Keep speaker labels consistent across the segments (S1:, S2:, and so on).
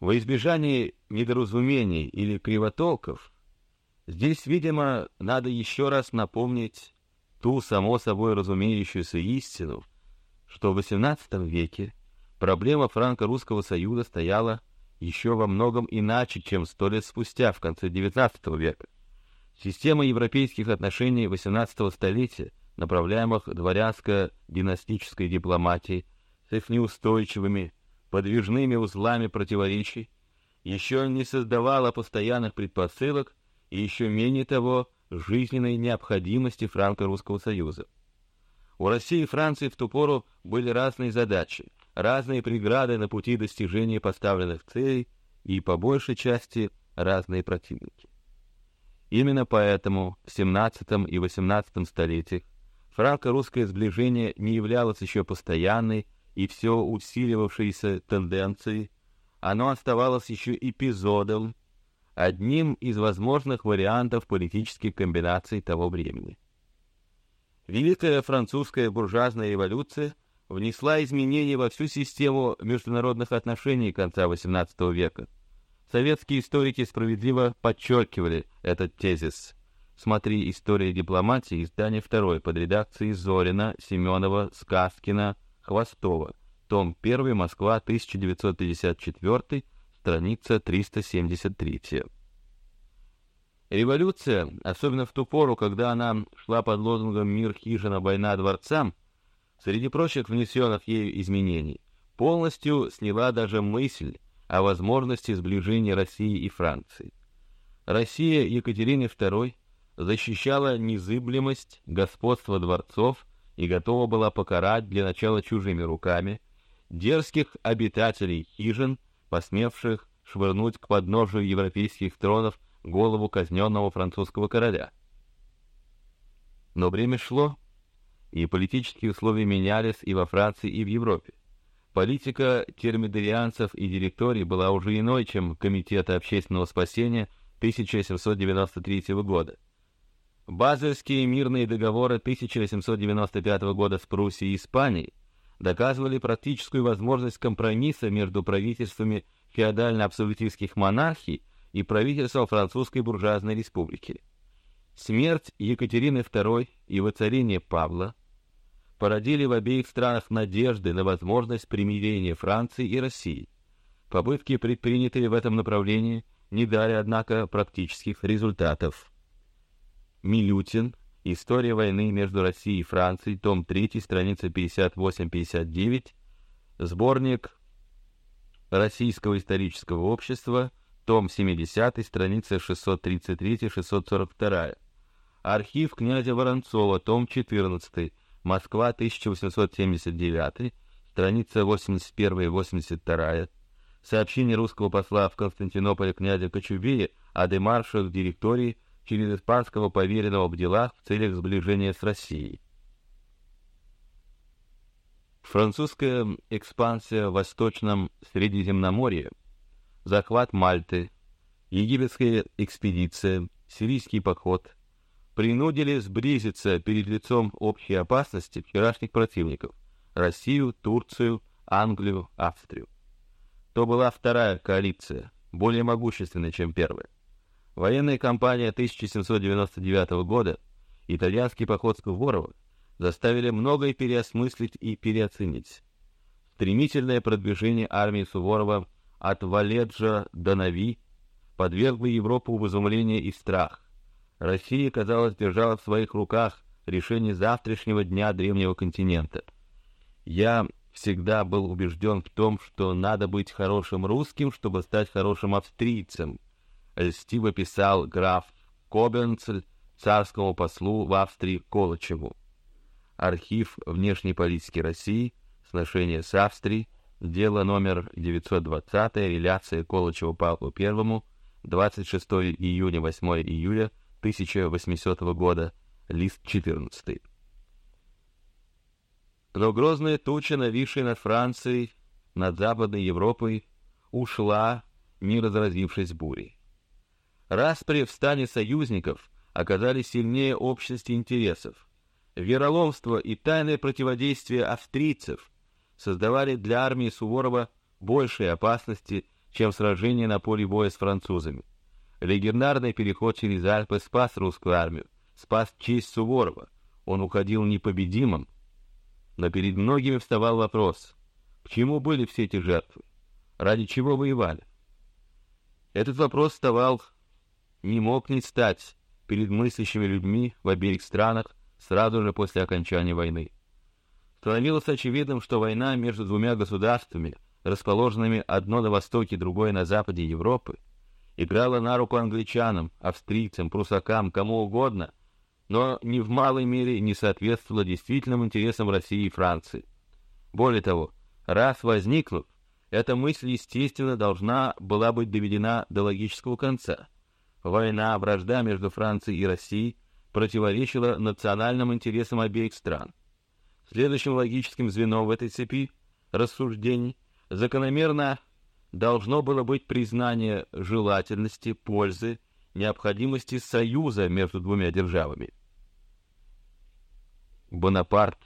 S1: Во избежание недоразумений или кривотолков, здесь, видимо, надо еще раз напомнить ту само собой разумеющуюся истину, что в XVIII веке проблема франко-русского союза стояла еще во многом иначе, чем сто лет спустя, в конце XIX века. Система европейских отношений XVIII столетия, направляемых дворянско-династической дипломатией, с их неустойчивыми, подвижными узлами противоречий, еще не создавала постоянных предпосылок и еще менее того жизненной необходимости франко-русского союза. У России и Франции в ту пору были разные задачи, разные преграды на пути достижения поставленных целей и, по большей части, разные противники. Именно поэтому в XVII и XVIII столетиях франко-русское сближение не являлось еще постоянной и все усиливавшейся тенденцией, оно оставалось еще эпизодом, одним из возможных вариантов политических комбинаций того времени. Великая французская буржуазная революция внесла изменения во всю систему международных отношений конца XVIII века. Советские историки справедливо подчеркивали этот тезис. Смотри «История дипломатии», издание второе, под редакцией Зорина, Семенова, Сказкина, Хвостова, том 1, Москва, 1954, страница 373. Революция, особенно в ту пору, когда она шла под лозунгом «Мир, хижина, война, дворцам», среди прочих внесенных ею изменений, полностью сняла даже мысль о возможности сближения России и Франции. Россия Екатерины II защищала незыблемость господства дворцов и готова была покарать для начала чужими руками дерзких обитателей хижин, посмевших швырнуть к подножию европейских тронов голову казненного французского короля. Но время шло, и политические условия менялись и во Франции, и в Европе. Политика термидорианцев и директорий была уже иной, чем Комитета общественного спасения 1793 года. Базельские мирные договоры 1895 года с Пруссией и Испанией доказывали практическую возможность компромисса между правительствами феодально-абсолютистских монархий и правительства французской буржуазной республики. Смерть Екатерины II и воцарение Павла породили в обеих странах надежды на возможность примирения Франции и России. Попытки, предпринятые в этом направлении, не дали, однако, практических результатов. Милютин. История войны между Россией и Францией. Том 3, страница 58-59. Сборник Российского исторического общества том 70, страница 633-642. Архив князя Воронцова, том 14, Москва, 1879, страница 81-82. Сообщение русского посла в Константинополе князя Кочубея о демаршах директории через испанского поверенного в делах в целях сближения с Россией. Французская экспансия в Восточном Средиземноморье – захват Мальты, египетская экспедиция, сирийский поход принудили сблизиться перед лицом общей опасности вчерашних противников – Россию, Турцию, Англию, Австрию. То была вторая коалиция, более могущественная, чем первая. Военная кампания 1799 года, итальянский поход Суворова заставили многое переосмыслить и переоценить. Стремительное продвижение армии Суворова от Валеджа до Нави подвергло Европу в изумление и страх. Россия, казалось, держала в своих руках решение завтрашнего дня древнего континента. Я всегда был убежден в том, что надо быть хорошим русским, чтобы стать хорошим австрийцем. Льстиво писал граф Кобенцель царскому послу в Австрии Колычеву. Архив внешней политики России, сношения с Австрией, Дело номер 920, реляция Колычева Павлу I, 26 июня, 8 июля 1800 года, лист 14. Но грозная туча, нависшая над Францией, над Западной Европой, ушла, не разразившись бурей. Распри в стане союзников оказались сильнее общности интересов. Вероломство и тайное противодействие австрийцев – создавали для армии Суворова большие опасности, чем сражение на поле боя с французами. Легендарный переход через Альпы спас русскую армию, спас честь Суворова. Он уходил непобедимым, но перед многими вставал вопрос, к чему были все эти жертвы, ради чего воевали. Этот вопрос вставал, не мог не стать перед мыслящими людьми в обеих странах сразу же после окончания войны. Становилось очевидным, что война между двумя государствами, расположенными одно на востоке, другое на западе Европы, играла на руку англичанам, австрийцам, прусакам, кому угодно, но ни в малой мере не соответствовала действительным интересам России и Франции. Более того, раз возникнув, эта мысль, естественно, должна была быть доведена до логического конца. Война, вражда между Францией и Россией противоречила национальным интересам обеих стран. Следующим логическим звеном в этой цепи рассуждений закономерно должно было быть признание желательности, пользы, необходимости союза между двумя державами. Бонапарт,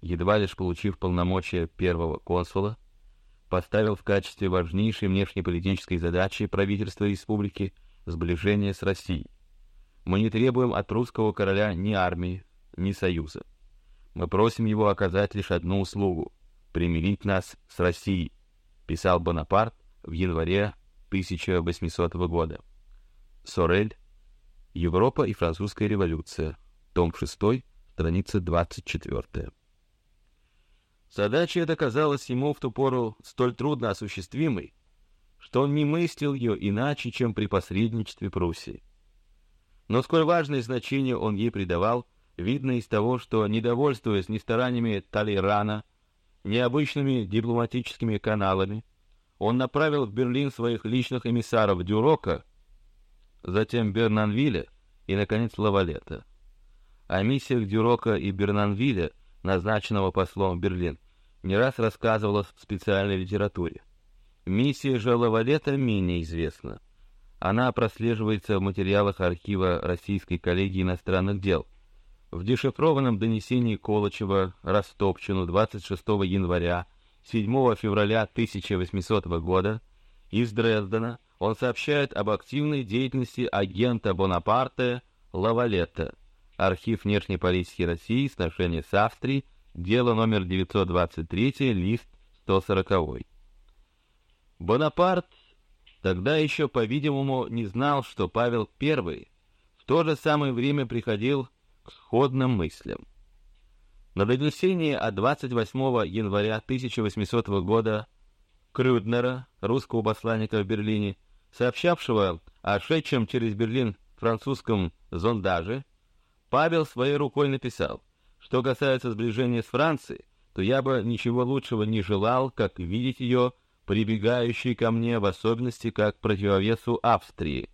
S1: едва лишь получив полномочия первого консула, поставил в качестве важнейшей внешнеполитической задачи правительства республики сближение с Россией. Мы не требуем от русского короля ни армии, ни союза. Мы просим его оказать лишь одну услугу — примирить нас с Россией, писал Бонапарт в январе 1800 года. Сорель. Европа и французская революция. Том 6, страница 24. Задача эта казалась ему в ту пору столь трудно осуществимой, что он не мыслил ее иначе, чем при посредничестве Пруссии. Но сколь важное значение он ей придавал, видно из того, что, недовольствуясь ни стараниями Талейрана, ни обычными дипломатическими каналами, он направил в Берлин своих личных эмиссаров Дюрока, затем Бернанвиля и, наконец, Лавалета. О миссиях Дюрока и Бернанвиля, назначенного послом в Берлин, не раз рассказывалось в специальной литературе. Миссия же Лавалета менее известна. Она прослеживается в материалах архива Российской коллегии иностранных дел. В дешифрованном донесении Колычева Растопчину 26 января 7 февраля 1800 года из Дрездена он сообщает об активной деятельности агента Бонапарта Лавалета. Архив внешней политики России, сношение с Австрией, дело номер 923, лист 140. Бонапарт Тогда еще, по-видимому, не знал, что Павел I в то же самое время приходил к сходным мыслям. На донесении от 28 января 1800 года Крюднера, русского посланника в Берлине, сообщавшего о шедшем через Берлин французском зондаже, Павел своей рукой написал, что касается сближения с Францией, то я бы ничего лучшего не желал, как видеть ее прибегающий ко мне в особенности как противовесу Австрии.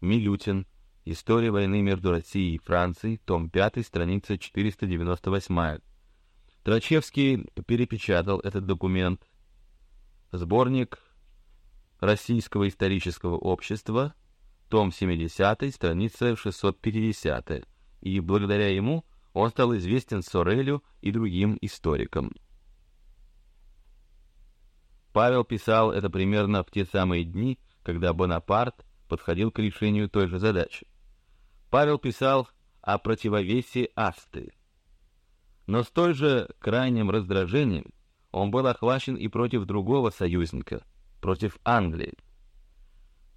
S1: Милютин. История войны между Россией и Францией, том 5, страница 498. Трачевский перепечатал этот документ. Сборник Российского исторического общества, том 70, страница 650, и благодаря ему он стал известен Сорелю и другим историкам. Павел писал это примерно в те самые дни, когда Бонапарт подходил к решению той же задачи. Павел писал о противовесе Австрии. Но с той же крайним раздражением он был охвачен и против другого союзника, против Англии.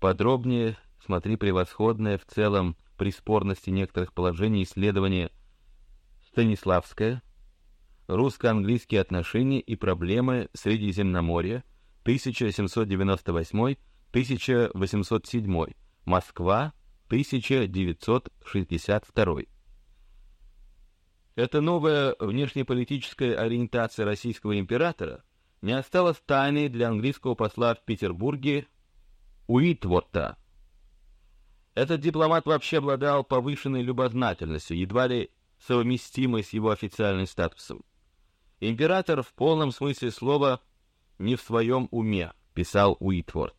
S1: Подробнее смотри превосходное в целом при спорности некоторых положений исследование Станиславское, русско-английские отношения и проблемы Средиземноморья 1798-1807, Москва, 1962. Эта новая внешнеполитическая ориентация российского императора не осталась тайной для английского посла в Петербурге Уитворта. Этот дипломат вообще обладал повышенной любознательностью, едва ли совместимой с его официальным статусом. Император в полном смысле слова не в своем уме, писал Уитворд.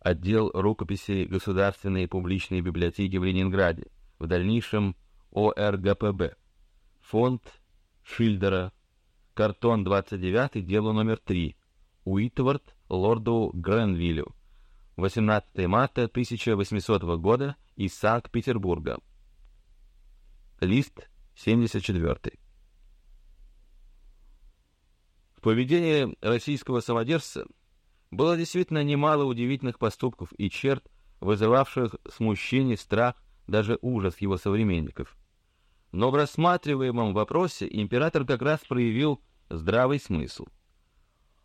S1: Отдел рукописей Государственной публичной библиотеки в Ленинграде, в дальнейшем ОРГПБ. Фонд Шильдера. Картон 29, дело номер 3. Уитворд, лорду Гренвиллю 18 марта 1800 года из Санкт-Петербурга. Лист 74. В поведении российского самодержца было действительно немало удивительных поступков и черт, вызывавших смущение, страх, даже ужас его современников. Но в рассматриваемом вопросе император как раз проявил здравый смысл.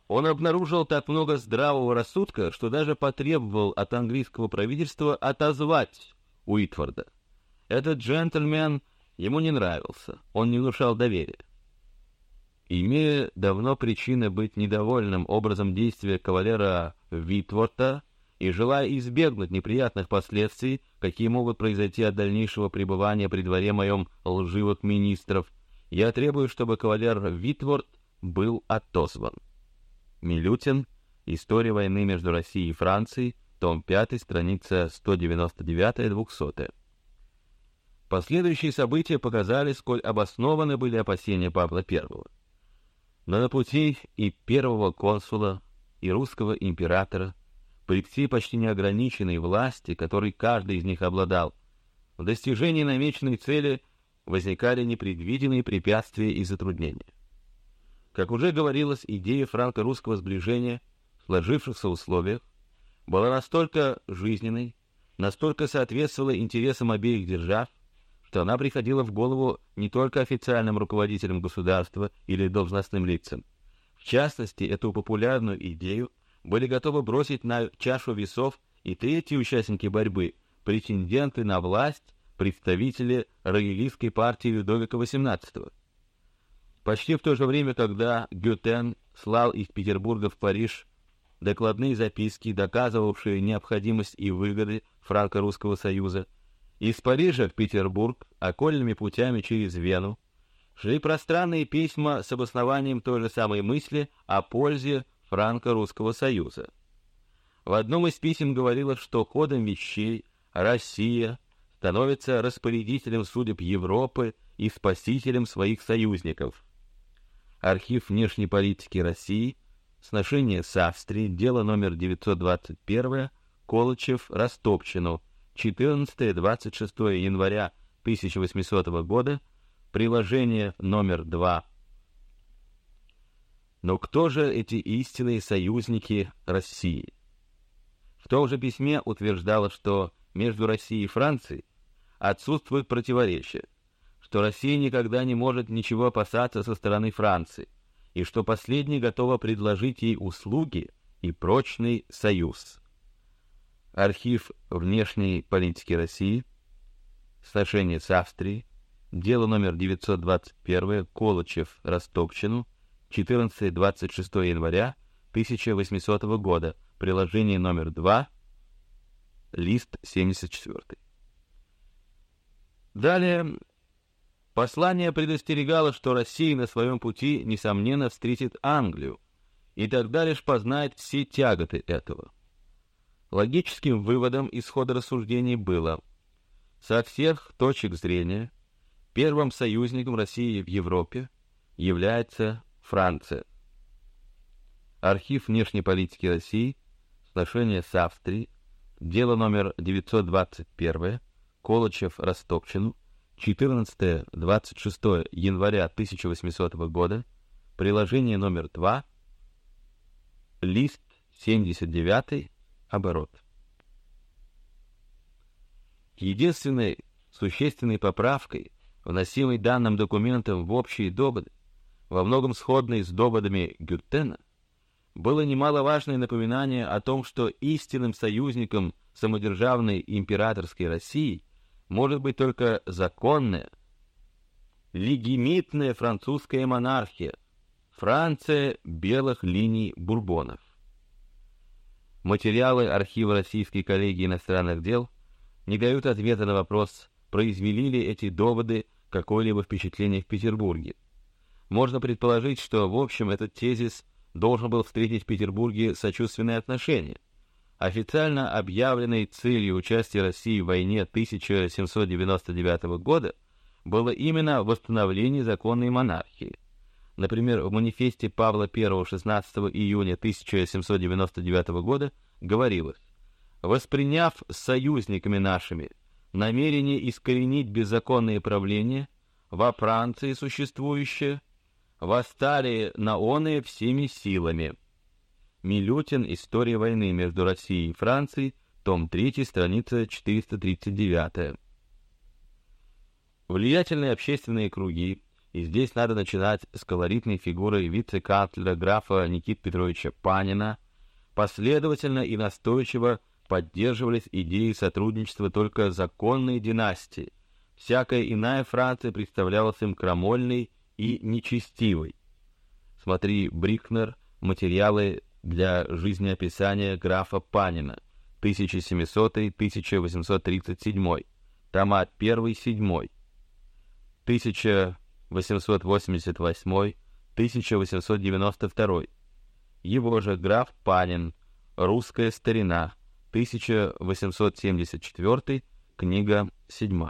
S1: Он обнаружил так много здравого рассудка, что даже потребовал от английского правительства отозвать Уитфорда. Этот джентльмен ему не нравился, он не внушал доверия. Имея давно причины быть недовольным образом действия кавалера Витворта и желая избегнуть неприятных последствий, какие могут произойти от дальнейшего пребывания при дворе моем лживых министров, я требую, чтобы кавалер Витворт был отозван. Милютин. История войны между Россией и Францией. Том 5, страница 199-200. Последующие события показали, сколь обоснованы были опасения Павла I. Но на пути и первого консула, и русского императора, при всей почти неограниченной власти, которой каждый из них обладал, в достижении намеченной цели возникали непредвиденные препятствия и затруднения. Как уже говорилось, идея франко-русского сближения в сложившихся условиях была настолько жизненной, настолько соответствовала интересам обеих держав, что она приходила в голову не только официальным руководителям государства или должностным лицам. В частности, эту популярную идею были готовы бросить на чашу весов и третьи участники борьбы, претенденты на власть, представители роялистской партии Людовика XVIII. Почти в то же время, когда Гютен слал из Петербурга в Париж докладные записки, доказывавшие необходимость и выгоды франко-русского союза, из Парижа в Петербург окольными путями через Вену шли пространные письма с обоснованием той же самой мысли о пользе франко-русского союза. В одном из писем говорилось, что ходом вещей Россия становится распорядителем судеб Европы и спасителем своих союзников. Архив внешней политики России, сношение с Австрией, дело номер 921, Колычев, Растопчину, 14-26 января 1800 года, приложение номер 2. Но кто же эти истинные союзники России? В том же письме утверждалось, что между Россией и Францией отсутствует противоречие – что Россия никогда не может ничего опасаться со стороны Франции, и что последняя готова предложить ей услуги и прочный союз. Архив внешней политики России, сношение с Австрией, дело номер 921, Колычев, Ростопчину, 14-26 января 1800 года, приложение номер 2, лист 74. Далее. Послание предостерегало, что Россия на своем пути, несомненно, встретит Англию, и тогда лишь познает все тяготы этого. Логическим выводом исхода рассуждений было, со всех точек зрения, первым союзником России в Европе является Франция. Архив внешней политики России, сношение с Австрией, дело номер 921, Колычев, Ростопчину, 14-26 января 1800 года, приложение номер 2, лист 79, оборот. Единственной существенной поправкой, вносимой данным документом в общие доводы, во многом сходной с доводами Гюттена, было немаловажное напоминание о том, что истинным союзником самодержавной императорской России может быть только законная, легимитная французская монархия, Франция белых линий бурбонов. Материалы архива Российской коллегии иностранных дел не дают ответа на вопрос, произвели ли эти доводы какое-либо впечатление в Петербурге. Можно предположить, что в общем этот тезис должен был встретить в Петербурге сочувственное отношение – Официально объявленной целью участия России в войне 1799 года было именно восстановление законной монархии. Например, в манифесте Павла I 16 июня 1799 года говорилось «Восприняв союзниками нашими намерение искоренить беззаконные правления во Франции существующее, восстали на оные всеми силами». Милютин. История войны между Россией и Францией. Том 3, страница 439. Влиятельные общественные круги и здесь надо начинать с колоритной фигуры вице-канцлера графа Никиты Петровича Панина. Последовательно и настойчиво поддерживались идеи сотрудничества только законной династии. Всякая иная Франция представлялась им крамольной и нечестивой. Смотри Брикнер, материалы для жизнеописания графа Панина, 1700-1837, тома 1-7, 1000 888-1892. Его же граф Панин. Русская старина. 1874. Книга 7.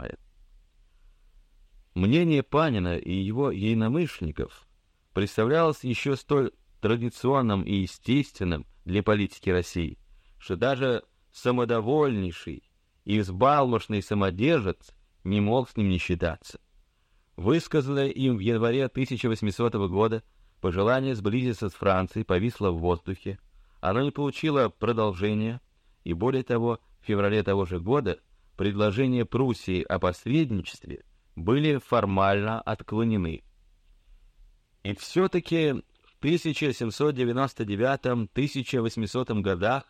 S1: Мнение Панина и его единомышленников представлялось еще столь традиционным и естественным для политики России, что даже самодовольнейший и взбалмошный самодержец не мог с ним не считаться высказанное им в январе 1800 года пожелание сблизиться с Францией повисло в воздухе. Оно не получило продолжения, и более того, в феврале того же года предложения Пруссии о посредничестве были формально отклонены. И все-таки в 1799-1800 годах,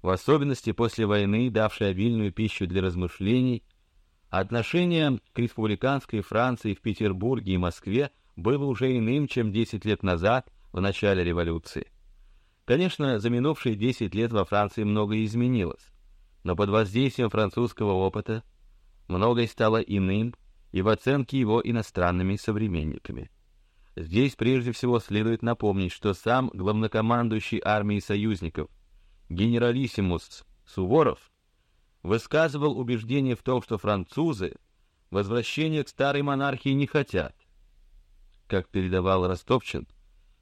S1: в особенности после войны, давшей обильную пищу для размышлений, Отношение к республиканской Франции в Петербурге и Москве было уже иным, чем 10 лет назад, в начале революции. Конечно, за минувшие 10 лет во Франции многое изменилось, но под воздействием французского опыта многое стало иным и в оценке его иностранными современниками. Здесь прежде всего следует напомнить, что сам главнокомандующий армией союзников генералиссимус Суворов высказывал убеждение в том, что французы возвращения к старой монархии не хотят. Как передавал Ростовчин,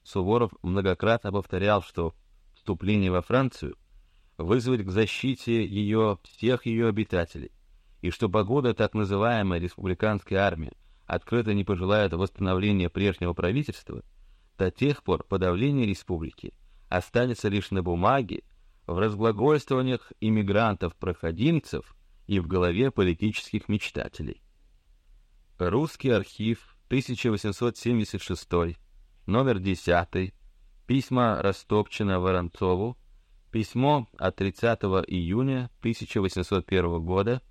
S1: Суворов многократно повторял, что вступление во Францию вызовет к защите ее всех ее обитателей, и что погода так называемая республиканская армия открыто не пожелает восстановления прежнего правительства, до тех пор подавление республики останется лишь на бумаге в разглагольствованиях иммигрантов-проходимцев и в голове политических мечтателей. Русский архив, 1876, номер 10, письма Растопчина Воронцову, письмо от 30 июня 1801 года,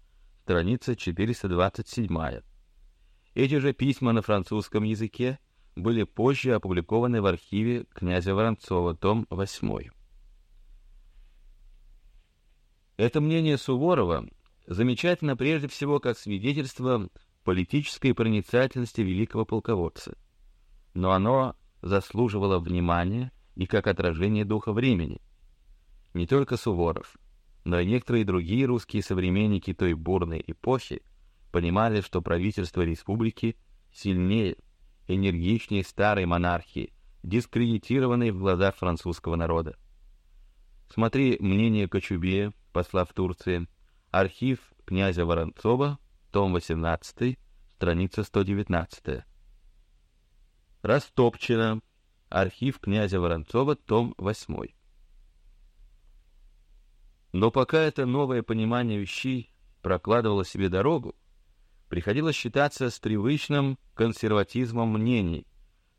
S1: страница 427. Эти же письма на французском языке были позже опубликованы в архиве князя Воронцова, том 8. Это мнение Суворова замечательно прежде всего как свидетельство политической проницательности великого полководца, но оно заслуживало внимания и как отражение духа времени. Не только Суворов, но и некоторые другие русские современники той бурной эпохи понимали, что правительство республики сильнее, энергичнее старой монархии, дискредитированной в глазах французского народа. Смотри мнение Кочубея, посла в Турции, архив князя Воронцова, том 18, страница 119. Растопчено, архив князя Воронцова, том 8. Но пока это новое понимание вещей прокладывало себе дорогу, приходилось считаться с привычным консерватизмом мнений,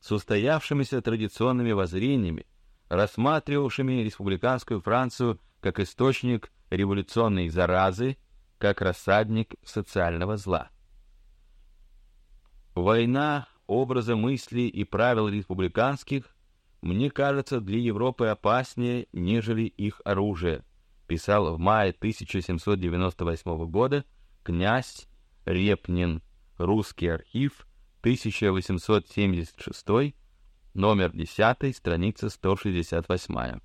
S1: с устоявшимися традиционными воззрениями, рассматривавшими республиканскую Францию как источник революционной заразы, как рассадник социального зла. Война образа мыслей и правил республиканских, мне кажется, для Европы опаснее, нежели их оружие, писал в мае 1798 года князь Репнин, Русский архив, 1876, номер 10, страница 168.